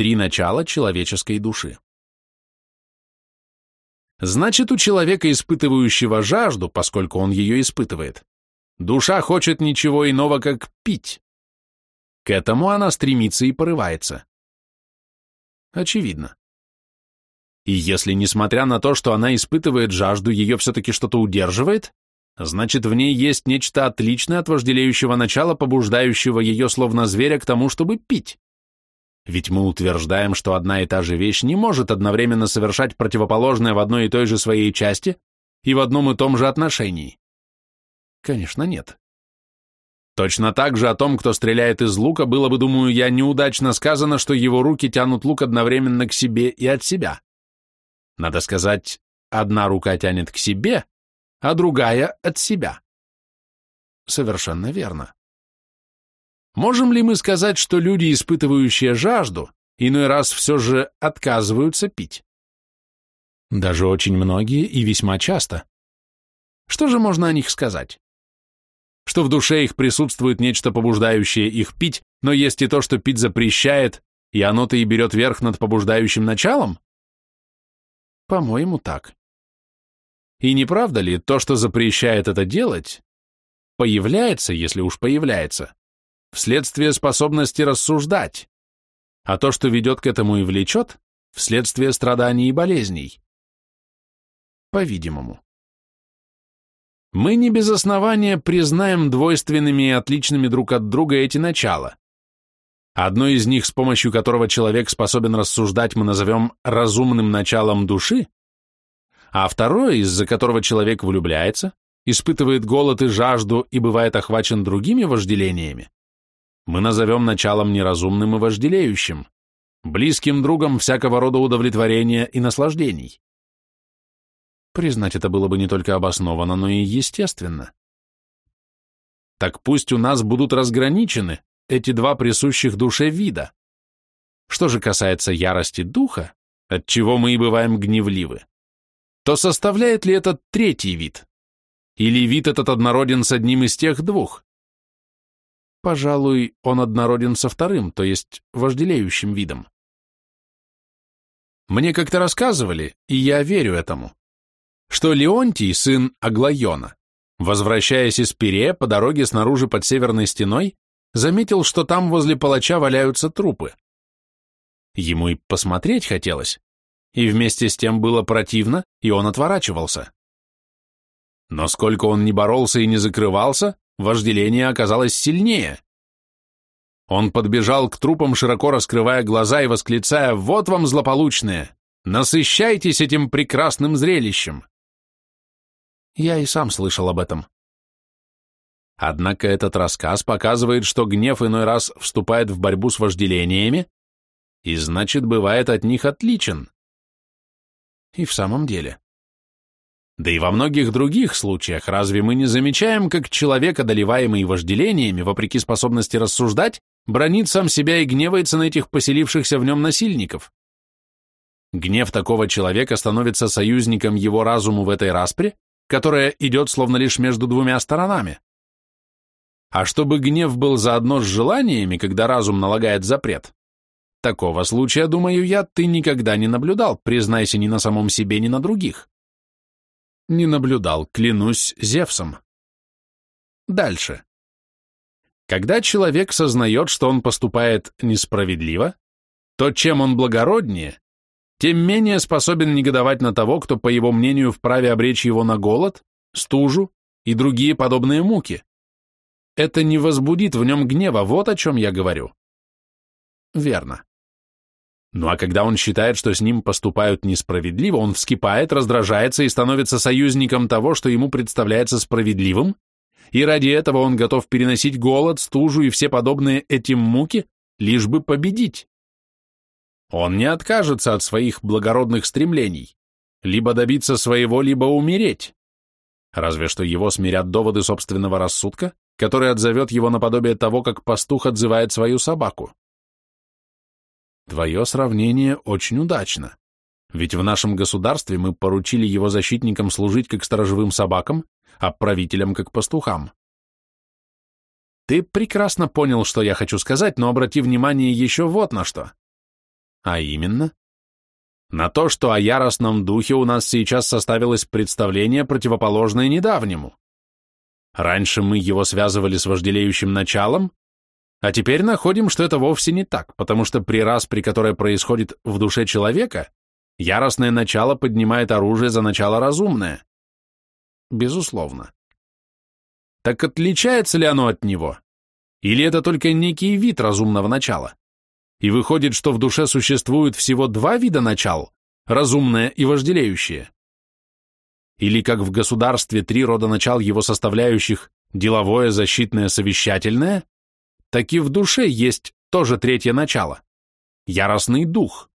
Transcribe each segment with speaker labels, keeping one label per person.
Speaker 1: три начала человеческой души. Значит, у человека, испытывающего жажду, поскольку он ее испытывает, душа хочет ничего иного, как пить. К этому она стремится и порывается. Очевидно. И если, несмотря на то, что она испытывает жажду, ее все-таки что-то удерживает, значит, в ней есть нечто отличное от вожделеющего начала, побуждающего ее, словно зверя, к тому, чтобы пить. Ведь мы утверждаем, что одна и та же вещь не может одновременно совершать противоположное в одной и той же своей части и в одном и том же отношении. Конечно, нет. Точно так же о том, кто стреляет из лука, было бы, думаю я, неудачно сказано, что его руки тянут лук одновременно к себе и от себя. Надо сказать, одна рука тянет к себе, а другая от себя. Совершенно верно. Можем ли мы сказать, что люди, испытывающие жажду, иной раз все же отказываются пить? Даже очень многие и весьма часто. Что же можно о них сказать? Что в душе их присутствует нечто побуждающее их пить, но есть и то, что пить запрещает, и оно-то и берет верх над побуждающим началом? По-моему, так. И не правда ли, то, что запрещает это делать, появляется, если уж появляется, вследствие способности рассуждать, а то, что ведет к этому и влечет, вследствие страданий и болезней? По-видимому. Мы не без основания признаем двойственными и отличными друг от друга эти начала. Одно из них, с помощью которого человек способен рассуждать, мы назовем разумным началом души, а второе, из-за которого человек влюбляется, испытывает голод и жажду и бывает охвачен другими вожделениями, мы назовем началом неразумным и вожделеющим, близким другом всякого рода удовлетворения и наслаждений. Признать это было бы не только обосновано, но и естественно. Так пусть у нас будут разграничены эти два присущих душе вида. Что же касается ярости духа, от чего мы и бываем гневливы, то составляет ли этот третий вид? Или вид этот однороден с одним из тех двух? Пожалуй, он однороден со вторым, то есть вожделеющим видом. Мне как-то рассказывали, и я верю этому, что Леонтий, сын Аглайона, возвращаясь из Пирея по дороге снаружи под северной стеной, заметил, что там возле палача валяются трупы. Ему и посмотреть хотелось, и вместе с тем было противно, и он отворачивался. Но сколько он не боролся и не закрывался, вожделение оказалось сильнее. Он подбежал к трупам, широко раскрывая глаза и восклицая «Вот вам, злополучные! Насыщайтесь этим прекрасным зрелищем!» Я и сам слышал об этом. Однако этот рассказ показывает, что гнев иной раз вступает в борьбу с вожделениями, и значит, бывает от них отличен. И в самом деле. Да и во многих других случаях разве мы не замечаем, как человек, одолеваемый вожделениями, вопреки способности рассуждать, бронит сам себя и гневается на этих поселившихся в нем насильников? Гнев такого человека становится союзником его разуму в этой распре, которая идет словно лишь между двумя сторонами. А чтобы гнев был заодно с желаниями, когда разум налагает запрет, такого случая, думаю я, ты никогда не наблюдал, признайся ни на самом себе, ни на других. Не наблюдал, клянусь Зевсом. Дальше. Когда человек сознает, что он поступает несправедливо, то чем он благороднее, тем менее способен негодовать на того, кто, по его мнению, вправе обречь его на голод, стужу и другие подобные муки. Это не возбудит в нем гнева, вот о чем я говорю. Верно. Ну а когда он считает, что с ним поступают несправедливо, он вскипает, раздражается и становится союзником того, что ему представляется справедливым, и ради этого он готов переносить голод, стужу и все подобные этим муки, лишь бы победить. Он не откажется от своих благородных стремлений, либо добиться своего, либо умереть. Разве что его смирят доводы собственного рассудка, который отзовет его наподобие того, как пастух отзывает свою собаку. Твое сравнение очень удачно. Ведь в нашем государстве мы поручили его защитникам служить как сторожевым собакам, а правителям как пастухам. Ты прекрасно понял, что я хочу сказать, но обрати внимание еще вот на что. А именно? На то, что о яростном духе у нас сейчас составилось представление, противоположное недавнему. Раньше мы его связывали с вожделеющим началом, а теперь находим, что это вовсе не так, потому что при распри, которая происходит в душе человека, яростное начало поднимает оружие за начало разумное. Безусловно. Так отличается ли оно от него? Или это только некий вид разумного начала? И выходит, что в душе существует всего два вида начал – разумное и вожделеющее. Или как в государстве три рода начал его составляющих – деловое, защитное, совещательное, так и в душе есть тоже третье начало – яростный дух.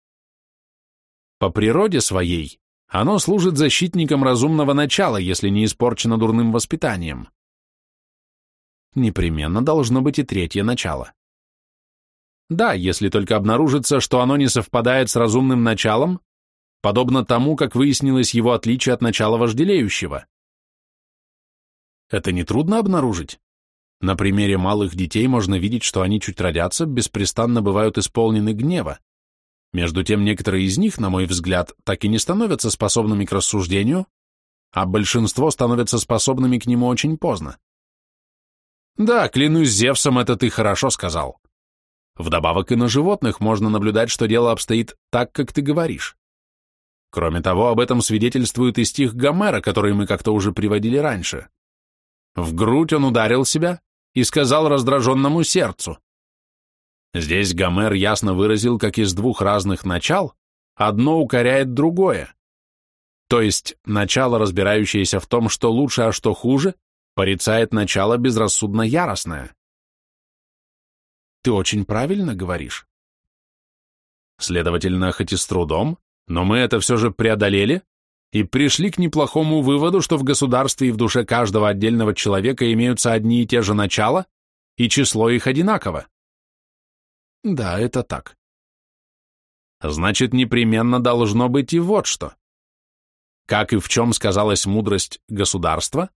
Speaker 1: По природе своей оно служит защитником разумного начала, если не испорчено дурным воспитанием. Непременно должно быть и третье начало. Да, если только обнаружится, что оно не совпадает с разумным началом, подобно тому, как выяснилось его отличие от начала вожделеющего. Это нетрудно обнаружить. На примере малых детей можно видеть, что они чуть родятся, беспрестанно бывают исполнены гнева. Между тем, некоторые из них, на мой взгляд, так и не становятся способными к рассуждению, а большинство становятся способными к нему очень поздно. Да, клянусь Зевсом, это ты хорошо сказал. Вдобавок и на животных можно наблюдать, что дело обстоит так, как ты говоришь. Кроме того, об этом свидетельствует и стих Гомера, который мы как-то уже приводили раньше. В грудь он ударил себя, и сказал раздраженному сердцу. Здесь Гомер ясно выразил, как из двух разных начал одно укоряет другое. То есть начало, разбирающееся в том, что лучше, а что хуже, порицает начало безрассудно яростное. Ты очень правильно говоришь. Следовательно, хоть и с трудом, но мы это все же преодолели и пришли к неплохому выводу, что в государстве и в душе каждого отдельного человека имеются одни и те же начала, и число их одинаково. Да, это так. Значит, непременно должно быть и вот что. Как и в чем сказалась мудрость государства,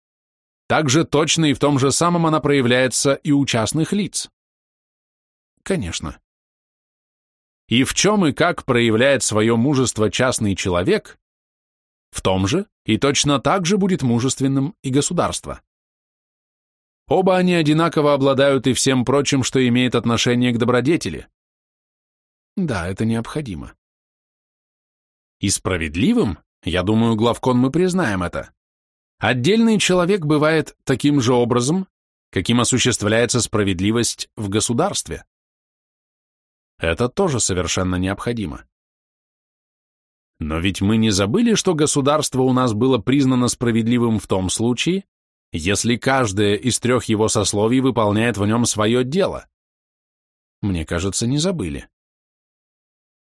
Speaker 1: так же точно и в том же самом она проявляется и у частных лиц. Конечно. И в чем и как проявляет свое мужество частный человек, в том же и точно так же будет мужественным и государство. Оба они одинаково обладают и всем прочим, что имеет отношение к добродетели. Да, это необходимо. И справедливым, я думаю, главкон мы признаем это, отдельный человек бывает таким же образом, каким осуществляется справедливость в государстве. Это тоже совершенно необходимо. Но ведь мы не забыли, что государство у нас было признано справедливым в том случае, если каждое из трех его сословий выполняет в нем свое дело. Мне кажется, не забыли.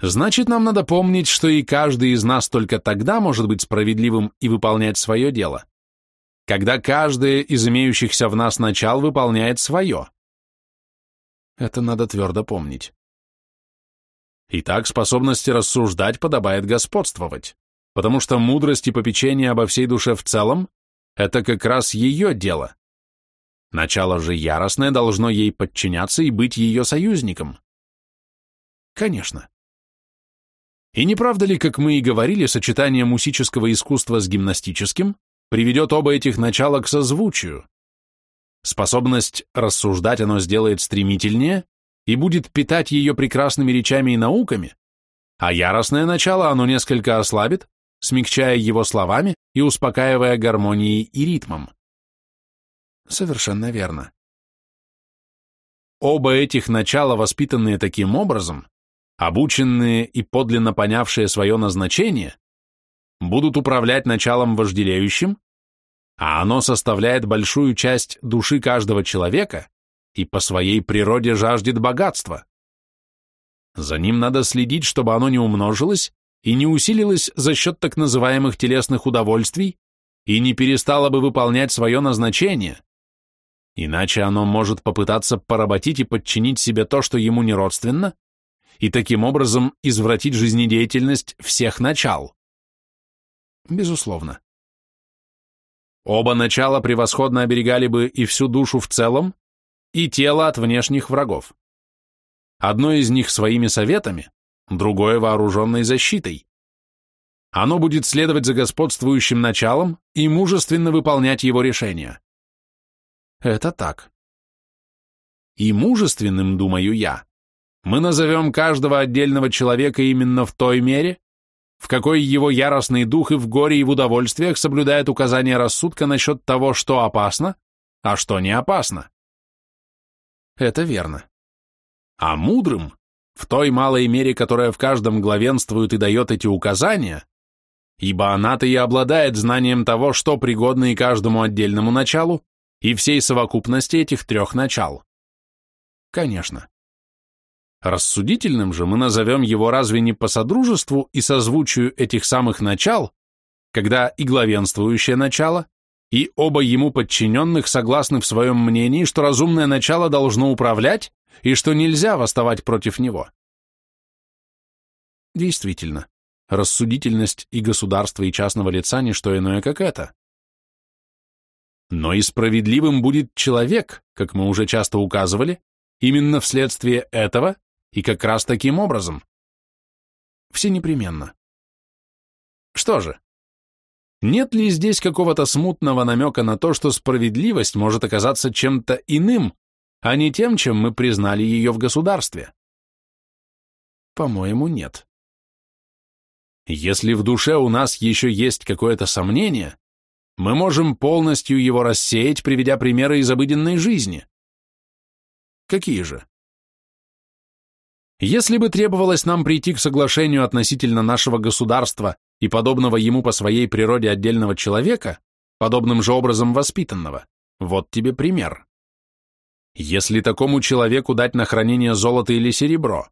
Speaker 1: Значит, нам надо помнить, что и каждый из нас только тогда может быть справедливым и выполнять свое дело, когда каждое из имеющихся в нас начал выполняет свое. Это надо твердо помнить. Итак, способности рассуждать подобает господствовать, потому что мудрость и попечение обо всей душе в целом – это как раз ее дело. Начало же яростное должно ей подчиняться и быть ее союзником. Конечно. И не правда ли, как мы и говорили, сочетание мусического искусства с гимнастическим приведет оба этих начала к созвучию? Способность рассуждать оно сделает стремительнее, и будет питать ее прекрасными речами и науками, а яростное начало оно несколько ослабит, смягчая его словами и успокаивая гармонией и ритмом. Совершенно верно. Оба этих начала, воспитанные таким образом, обученные и подлинно понявшие свое назначение, будут управлять началом вожделеющим, а оно составляет большую часть души каждого человека и по своей природе жаждет богатства. За ним надо следить, чтобы оно не умножилось и не усилилось за счет так называемых телесных удовольствий и не перестало бы выполнять свое назначение, иначе оно может попытаться поработить и подчинить себе то, что ему не родственно, и таким образом извратить жизнедеятельность всех начал. Безусловно. Оба начала превосходно оберегали бы и всю душу в целом, и тело от внешних врагов. Одно из них своими советами, другое вооруженной защитой. Оно будет следовать за господствующим началом и мужественно выполнять его решения. Это так. И мужественным, думаю я, мы назовем каждого отдельного человека именно в той мере, в какой его яростный дух и в горе, и в удовольствиях соблюдает указания рассудка насчет того, что опасно, а что не опасно. Это верно. А мудрым, в той малой мере, которая в каждом главенствует и дает эти указания, ибо она-то и обладает знанием того, что пригодно и каждому отдельному началу, и всей совокупности этих трех начал. Конечно. Рассудительным же мы назовем его разве не по содружеству и созвучию этих самых начал, когда и главенствующее начало, и оба ему подчиненных согласны в своем мнении, что разумное начало должно управлять и что нельзя восставать против него. Действительно, рассудительность и государства, и частного лица – не что иное, как это. Но и справедливым будет человек, как мы уже часто указывали, именно вследствие этого и как раз таким образом. Все непременно. Что же? Нет ли здесь какого-то смутного намека на то, что справедливость может оказаться чем-то иным, а не тем, чем мы признали ее в государстве? По-моему, нет. Если в душе у нас еще есть какое-то сомнение, мы можем полностью его рассеять, приведя примеры из обыденной жизни. Какие же? Если бы требовалось нам прийти к соглашению относительно нашего государства и подобного ему по своей природе отдельного человека, подобным же образом воспитанного, вот тебе пример. Если такому человеку дать на хранение золото или серебро,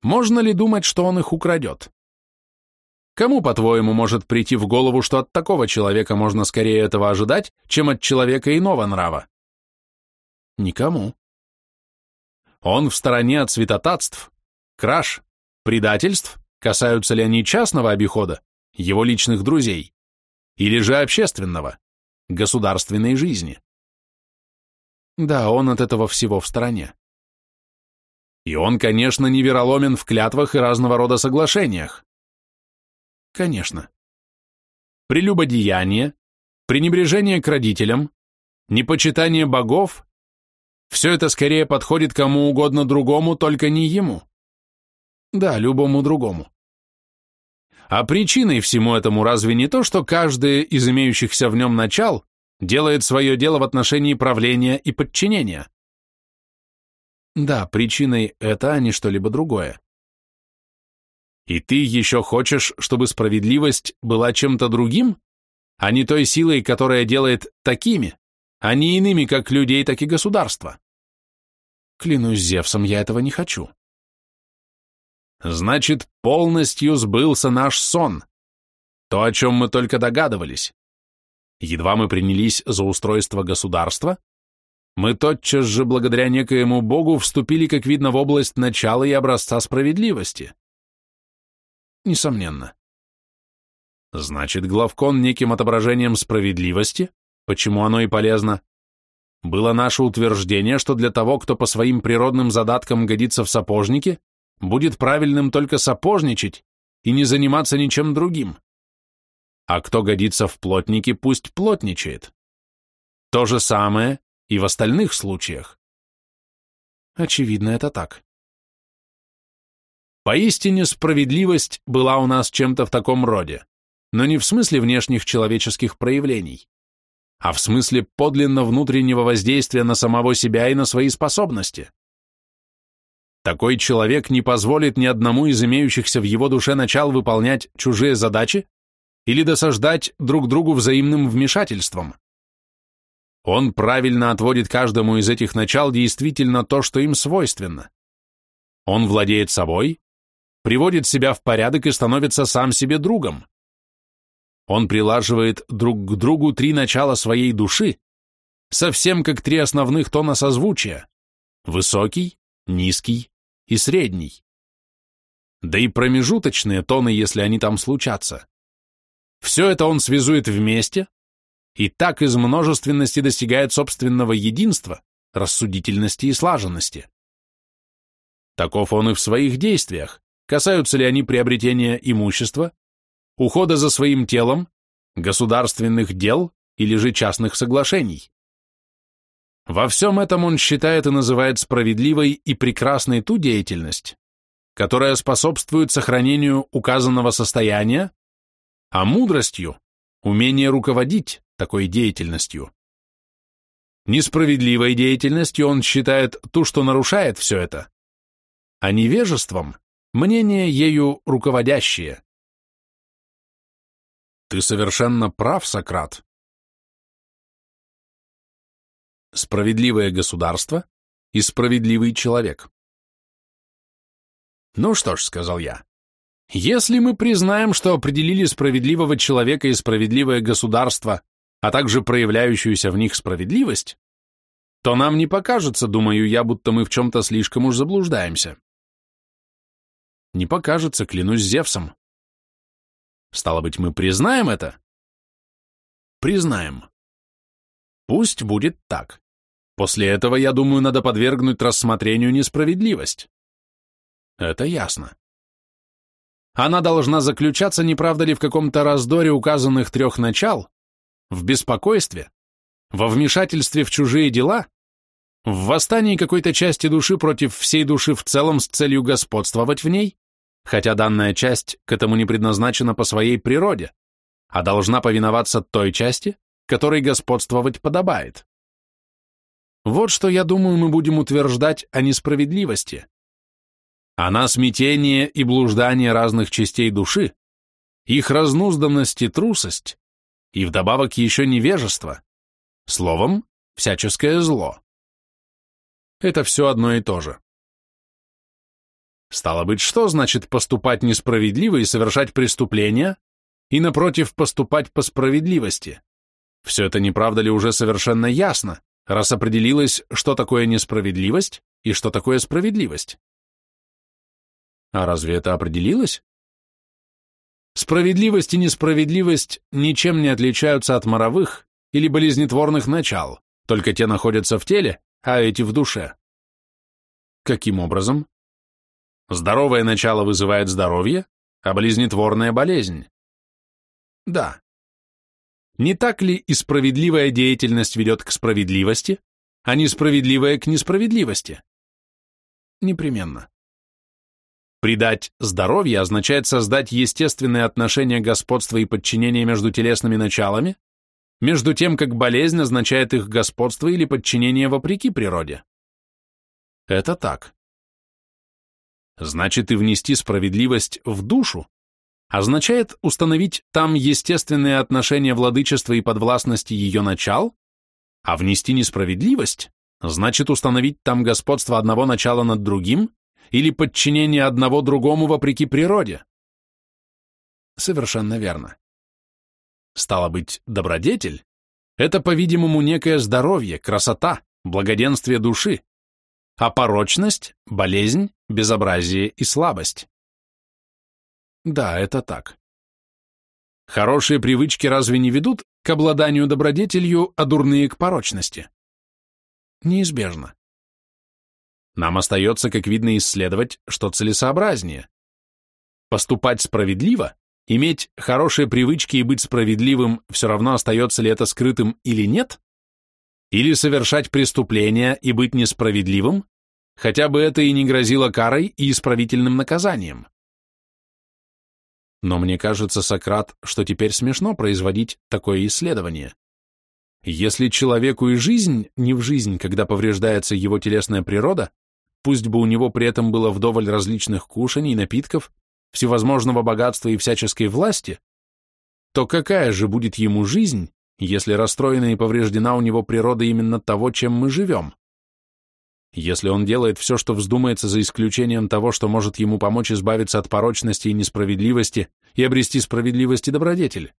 Speaker 1: можно ли думать, что он их украдет? Кому, по-твоему, может прийти в голову, что от такого человека можно скорее этого ожидать, чем от человека иного нрава? Никому. Он в стороне от святотатств, краж, предательств, касаются ли они частного обихода, его личных друзей, или же общественного, государственной жизни. Да, он от этого всего в стороне. И он, конечно, не вероломен в клятвах и разного рода соглашениях. Конечно. Прелюбодеяние, пренебрежение к родителям, непочитание богов – все это скорее подходит кому угодно другому, только не ему. Да, любому другому. А причиной всему этому разве не то, что каждое из имеющихся в нем начал делает свое дело в отношении правления и подчинения? Да, причиной это, а не что-либо другое. И ты еще хочешь, чтобы справедливость была чем-то другим, а не той силой, которая делает такими, а не иными как людей, так и государства? Клянусь Зевсом, я этого не хочу. Значит, полностью сбылся наш сон. То, о чем мы только догадывались. Едва мы принялись за устройство государства, мы тотчас же, благодаря некоему Богу, вступили, как видно, в область начала и образца справедливости. Несомненно. Значит, главкон неким отображением справедливости, почему оно и полезно, было наше утверждение, что для того, кто по своим природным задаткам годится в сапожнике, будет правильным только сапожничать и не заниматься ничем другим. А кто годится в плотники, пусть плотничает. То же самое и в остальных случаях. Очевидно, это так. Поистине справедливость была у нас чем-то в таком роде, но не в смысле внешних человеческих проявлений, а в смысле подлинно внутреннего воздействия на самого себя и на свои способности. Такой человек не позволит ни одному из имеющихся в его душе начал выполнять чужие задачи или досаждать друг другу взаимным вмешательством. Он правильно отводит каждому из этих начал действительно то, что им свойственно. Он владеет собой, приводит себя в порядок и становится сам себе другом. Он прилаживает друг к другу три начала своей души, совсем как три основных тона созвучия – высокий, низкий и средний. Да и промежуточные тоны, если они там случатся. Все это он связует вместе, и так из множественности достигает собственного единства, рассудительности и слаженности. Таков он и в своих действиях, касаются ли они приобретения имущества, ухода за своим телом, государственных дел или же частных соглашений. Во всем этом он считает и называет справедливой и прекрасной ту деятельность, которая способствует сохранению указанного состояния, а мудростью – умение руководить такой деятельностью. Несправедливой деятельностью он считает ту, что нарушает все это, а невежеством – мнение ею руководящее. Ты совершенно прав, Сократ. Справедливое государство и справедливый человек. Ну что ж, сказал я, если мы признаем, что определили справедливого человека и справедливое государство а также проявляющуюся в них справедливость, то нам не покажется, думаю я, будто мы в чем-то слишком уж заблуждаемся. Не покажется, клянусь Зевсом. Стало быть, мы признаем это? Признаем. Пусть будет так. После этого, я думаю, надо подвергнуть рассмотрению несправедливость. Это ясно. Она должна заключаться, не правда ли, в каком-то раздоре указанных трех начал, в беспокойстве, во вмешательстве в чужие дела, в восстании какой-то части души против всей души в целом с целью господствовать в ней, хотя данная часть к этому не предназначена по своей природе, а должна повиноваться той части, которой господствовать подобает. Вот что, я думаю, мы будем утверждать о несправедливости. Она смятение и блуждание разных частей души, их разнузданность и трусость, и вдобавок еще невежество. Словом, всяческое зло. Это все одно и то же. Стало быть, что значит поступать несправедливо и совершать преступления, и, напротив, поступать по справедливости? Все это, не правда ли, уже совершенно ясно, раз определилось, что такое несправедливость и что такое справедливость? А разве это определилось? Справедливость и несправедливость ничем не отличаются от моровых или болезнетворных начал, только те находятся в теле, а эти в душе. Каким образом? Здоровое начало вызывает здоровье, а болезнетворная – болезнь. Да. Не так ли и справедливая деятельность ведет к справедливости, а несправедливая к несправедливости? Непременно. Придать здоровье означает создать естественные отношения господства и подчинения между телесными началами, между тем, как болезнь означает их господство или подчинение вопреки природе. Это так. Значит, и внести справедливость в душу означает установить там естественные отношения владычества и подвластности ее начал, а внести несправедливость значит установить там господство одного начала над другим или подчинение одного другому вопреки природе? Совершенно верно. Стало быть, добродетель – это, по-видимому, некое здоровье, красота, благоденствие души, а порочность – болезнь, безобразие и слабость. Да, это так. Хорошие привычки разве не ведут к обладанию добродетелью, а дурные к порочности? Неизбежно. Нам остается, как видно, исследовать, что целесообразнее. Поступать справедливо, иметь хорошие привычки и быть справедливым, все равно остается ли это скрытым или нет? Или совершать преступления и быть несправедливым, хотя бы это и не грозило карой и исправительным наказанием? Но мне кажется, Сократ, что теперь смешно производить такое исследование. Если человеку и жизнь не в жизнь, когда повреждается его телесная природа, пусть бы у него при этом было вдоволь различных кушаний, напитков, всевозможного богатства и всяческой власти, то какая же будет ему жизнь, если расстроена и повреждена у него природа именно того, чем мы живем? Если он делает все, что вздумается, за исключением того, что может ему помочь избавиться от порочности и несправедливости и обрести справедливость и добродетель.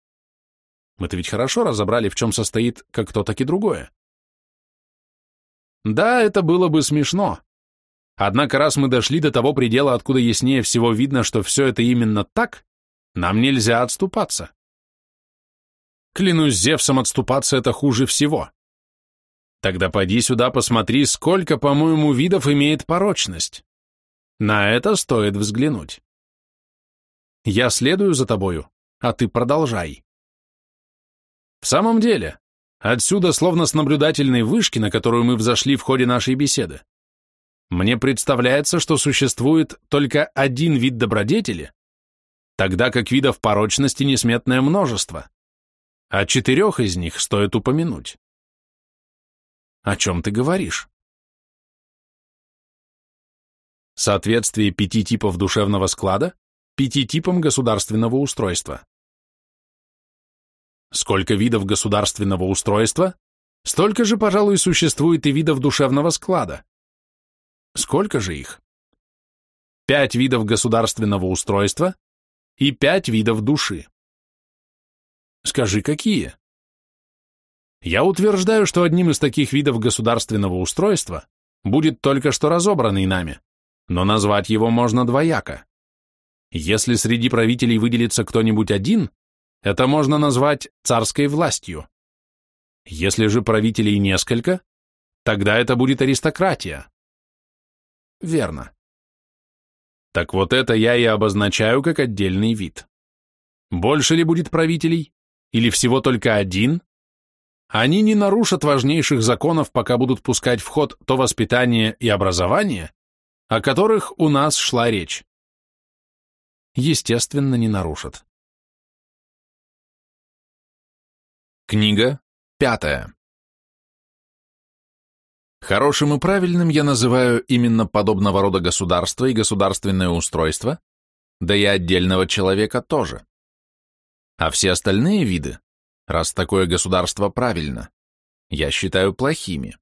Speaker 1: Мы-то ведь хорошо разобрали, в чем состоит как то, так и другое. Да, это было бы смешно, Однако раз мы дошли до того предела, откуда яснее всего видно, что все это именно так, нам нельзя отступаться. Клянусь Зевсом, отступаться это хуже всего. Тогда поди сюда, посмотри, сколько, по-моему, видов имеет порочность. На это стоит взглянуть. Я следую за тобою, а ты продолжай. В самом деле, отсюда, словно с наблюдательной вышки, на которую мы взошли в ходе нашей беседы, мне представляется, что существует только один вид добродетели, тогда как видов порочности несметное множество, а четырех из них стоит упомянуть. О чем ты говоришь? Соответствие пяти типов душевного склада пяти типам государственного устройства. Сколько видов государственного устройства, столько же, пожалуй, существует и видов душевного склада. Сколько же их? Пять видов государственного устройства и пять видов души. Скажи, какие? Я утверждаю, что одним из таких видов государственного устройства будет только что разобранный нами, но назвать его можно двояко. Если среди правителей выделится кто-нибудь один, это можно назвать царской властью. Если же правителей несколько, тогда это будет аристократия. Верно. Так вот это я и обозначаю как отдельный вид. Больше ли будет правителей? Или всего только один? Они не нарушат важнейших законов, пока будут пускать в ход то воспитание и образование, о которых у нас шла речь. Естественно, не нарушат. Книга пятая. Хорошим и правильным я называю именно подобного рода государство и государственное устройство, да и отдельного человека тоже. А все остальные виды, раз такое государство правильно, я считаю плохими.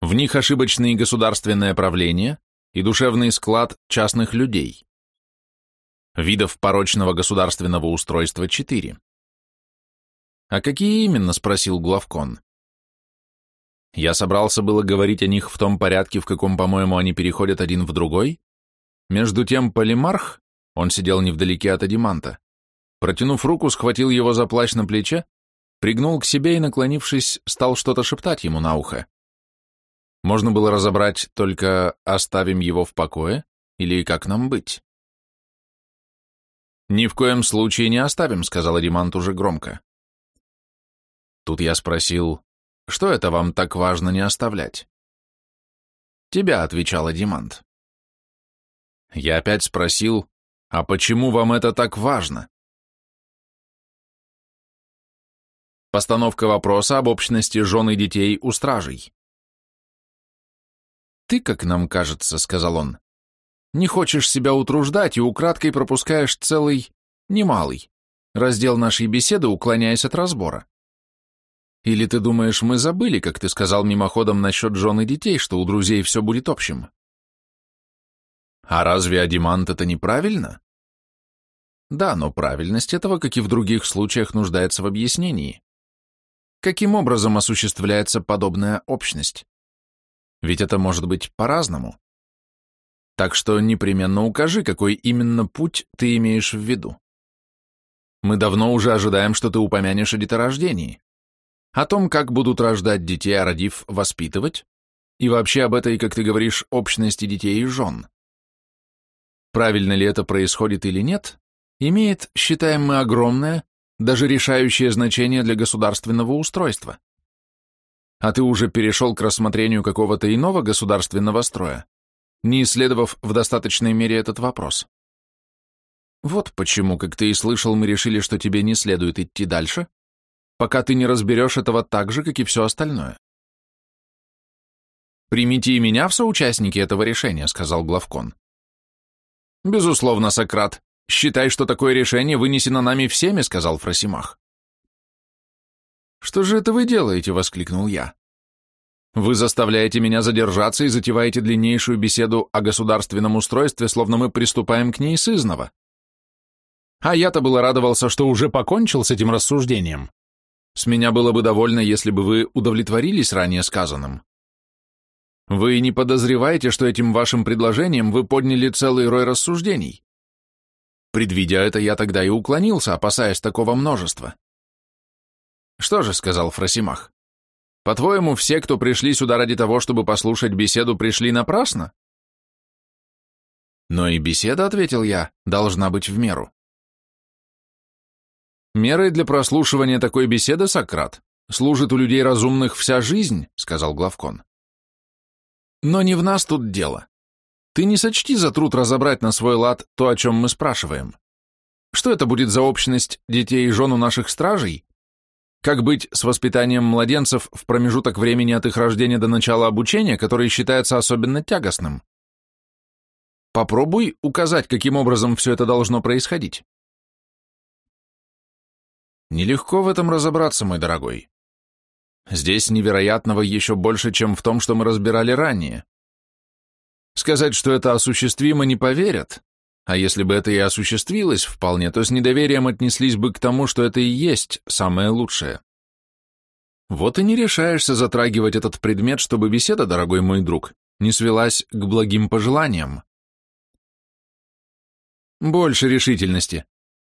Speaker 1: В них ошибочное государственное правление и душевный склад частных людей. Видов порочного государственного устройства четыре. «А какие именно?» — спросил главкон. Я собрался было говорить о них в том порядке, в каком, по-моему, они переходят один в другой. Между тем полимарх, он сидел невдалеке от Адиманта, протянув руку, схватил его за плащ на плече, пригнул к себе и, наклонившись, стал что-то шептать ему на ухо. Можно было разобрать только «оставим его в покое» или «как нам быть». «Ни в коем случае не оставим», — сказал Адимант уже громко. Тут я спросил, что это вам так важно не оставлять? Тебя, — отвечал Адимант. Я опять спросил, а почему вам это так важно? Постановка вопроса об общности жен и детей у стражей. «Ты, как нам кажется, — сказал он, — не хочешь себя утруждать и украдкой пропускаешь целый, немалый, раздел нашей беседы, уклоняясь от разбора. Или ты думаешь, мы забыли, как ты сказал мимоходом насчет жен и детей, что у друзей все будет общим? А разве Адимант это неправильно? Да, но правильность этого, как и в других случаях, нуждается в объяснении. Каким образом осуществляется подобная общность? Ведь это может быть по-разному. Так что непременно укажи, какой именно путь ты имеешь в виду. Мы давно уже ожидаем, что ты упомянешь о деторождении о том, как будут рождать детей, а родив, воспитывать, и вообще об этой, как ты говоришь, общности детей и жен. Правильно ли это происходит или нет, имеет, считаем мы, огромное, даже решающее значение для государственного устройства. А ты уже перешел к рассмотрению какого-то иного государственного строя, не исследовав в достаточной мере этот вопрос. Вот почему, как ты и слышал, мы решили, что тебе не следует идти дальше, пока ты не разберешь этого так же, как и все остальное. «Примите и меня в соучастники этого решения», — сказал главкон. «Безусловно, Сократ. Считай, что такое решение вынесено нами всеми», — сказал Фросимах. «Что же это вы делаете?» — воскликнул я. «Вы заставляете меня задержаться и затеваете длиннейшую беседу о государственном устройстве, словно мы приступаем к ней сызново. А я-то было радовался, что уже покончил с этим рассуждением. С меня было бы довольно, если бы вы удовлетворились ранее сказанным. Вы не подозреваете, что этим вашим предложением вы подняли целый рой рассуждений? Предвидя это, я тогда и уклонился, опасаясь такого множества. Что же, — сказал Фросимах, — по-твоему, все, кто пришли сюда ради того, чтобы послушать беседу, пришли напрасно? Но и беседа, ответил я, должна быть в меру. Мерой для прослушивания такой беседы, Сократ, служит у людей разумных вся жизнь, сказал Главкон. Но не в нас тут дело. Ты не сочти за труд разобрать на свой лад то, о чем мы спрашиваем. Что это будет за общность детей и жен у наших стражей? Как быть с воспитанием младенцев в промежуток времени от их рождения до начала обучения, который считается особенно тягостным? Попробуй указать, каким образом все это должно происходить. Нелегко в этом разобраться, мой дорогой. Здесь невероятного еще больше, чем в том, что мы разбирали ранее. Сказать, что это осуществимо, не поверят, а если бы это и осуществилось вполне, то с недоверием отнеслись бы к тому, что это и есть самое лучшее. Вот и не решаешься затрагивать этот предмет, чтобы беседа, дорогой мой друг, не свелась к благим пожеланиям. Больше решительности.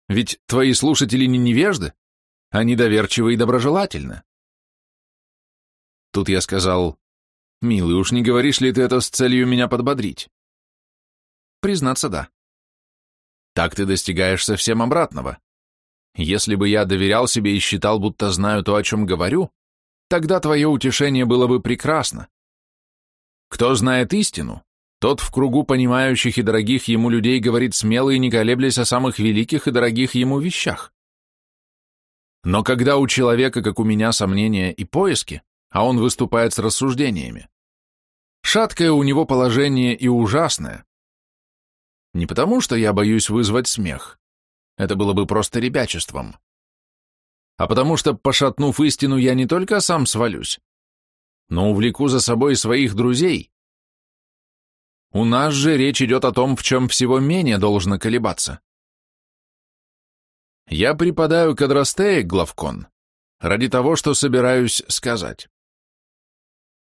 Speaker 1: Ведь твои слушатели не невежды, они доверчивы и доброжелательны. Тут я сказал, «Милый, уж не говоришь ли ты это с целью меня подбодрить?» Признаться, да. Так ты достигаешь совсем обратного. Если бы я доверял себе и считал, будто знаю то, о чем говорю, тогда твое утешение было бы прекрасно. Кто знает истину, тот в кругу понимающих и дорогих ему людей говорит смело и не колеблясь о самых великих и дорогих ему вещах. Но когда у человека, как у меня, сомнения и поиски, а он выступает с рассуждениями, шаткое у него положение и ужасное. Не потому, что я боюсь вызвать смех, это было бы просто ребячеством, а потому что, пошатнув истину, я не только сам свалюсь, но увлеку за собой своих друзей, у нас же речь идет о том, в чем всего менее должно колебаться. Я преподаю кадростея, главкон, ради того, что собираюсь сказать.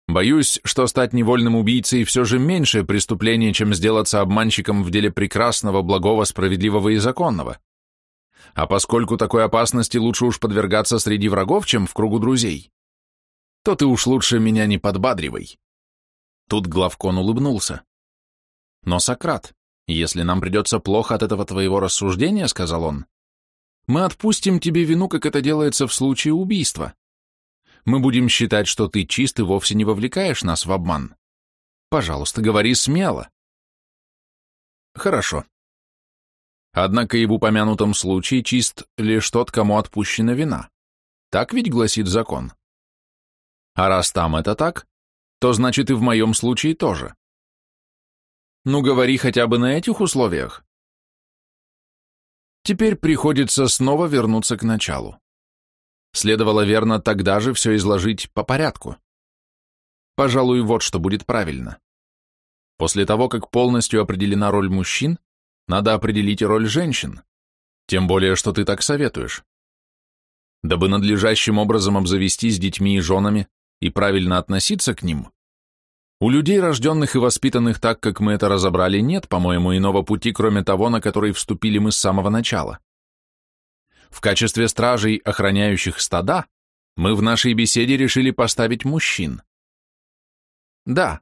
Speaker 1: Боюсь, что стать невольным убийцей все же меньшее преступление, чем сделаться обманщиком в деле прекрасного, благого, справедливого и законного. А поскольку такой опасности лучше уж подвергаться среди врагов, чем в кругу друзей, то ты уж лучше меня не подбадривай. Тут главкон улыбнулся. Но, Сократ, если нам придется плохо от этого твоего рассуждения, сказал он, мы отпустим тебе вину, как это делается в случае убийства. Мы будем считать, что ты чист и вовсе не вовлекаешь нас в обман. Пожалуйста, говори смело. Хорошо. Однако и в упомянутом случае чист лишь тот, кому отпущена вина. Так ведь гласит закон. А раз там это так, то значит и в моем случае тоже. Ну, говори хотя бы на этих условиях. Теперь приходится снова вернуться к началу. Следовало верно тогда же все изложить по порядку. Пожалуй, вот что будет правильно. После того, как полностью определена роль мужчин, надо определить и роль женщин, тем более, что ты так советуешь. Дабы надлежащим образом обзавестись детьми и женами и правильно относиться к ним, у людей, рожденных и воспитанных так, как мы это разобрали, нет, по-моему, иного пути, кроме того, на который вступили мы с самого начала. В качестве стражей, охраняющих стада, мы в нашей беседе решили поставить мужчин. Да,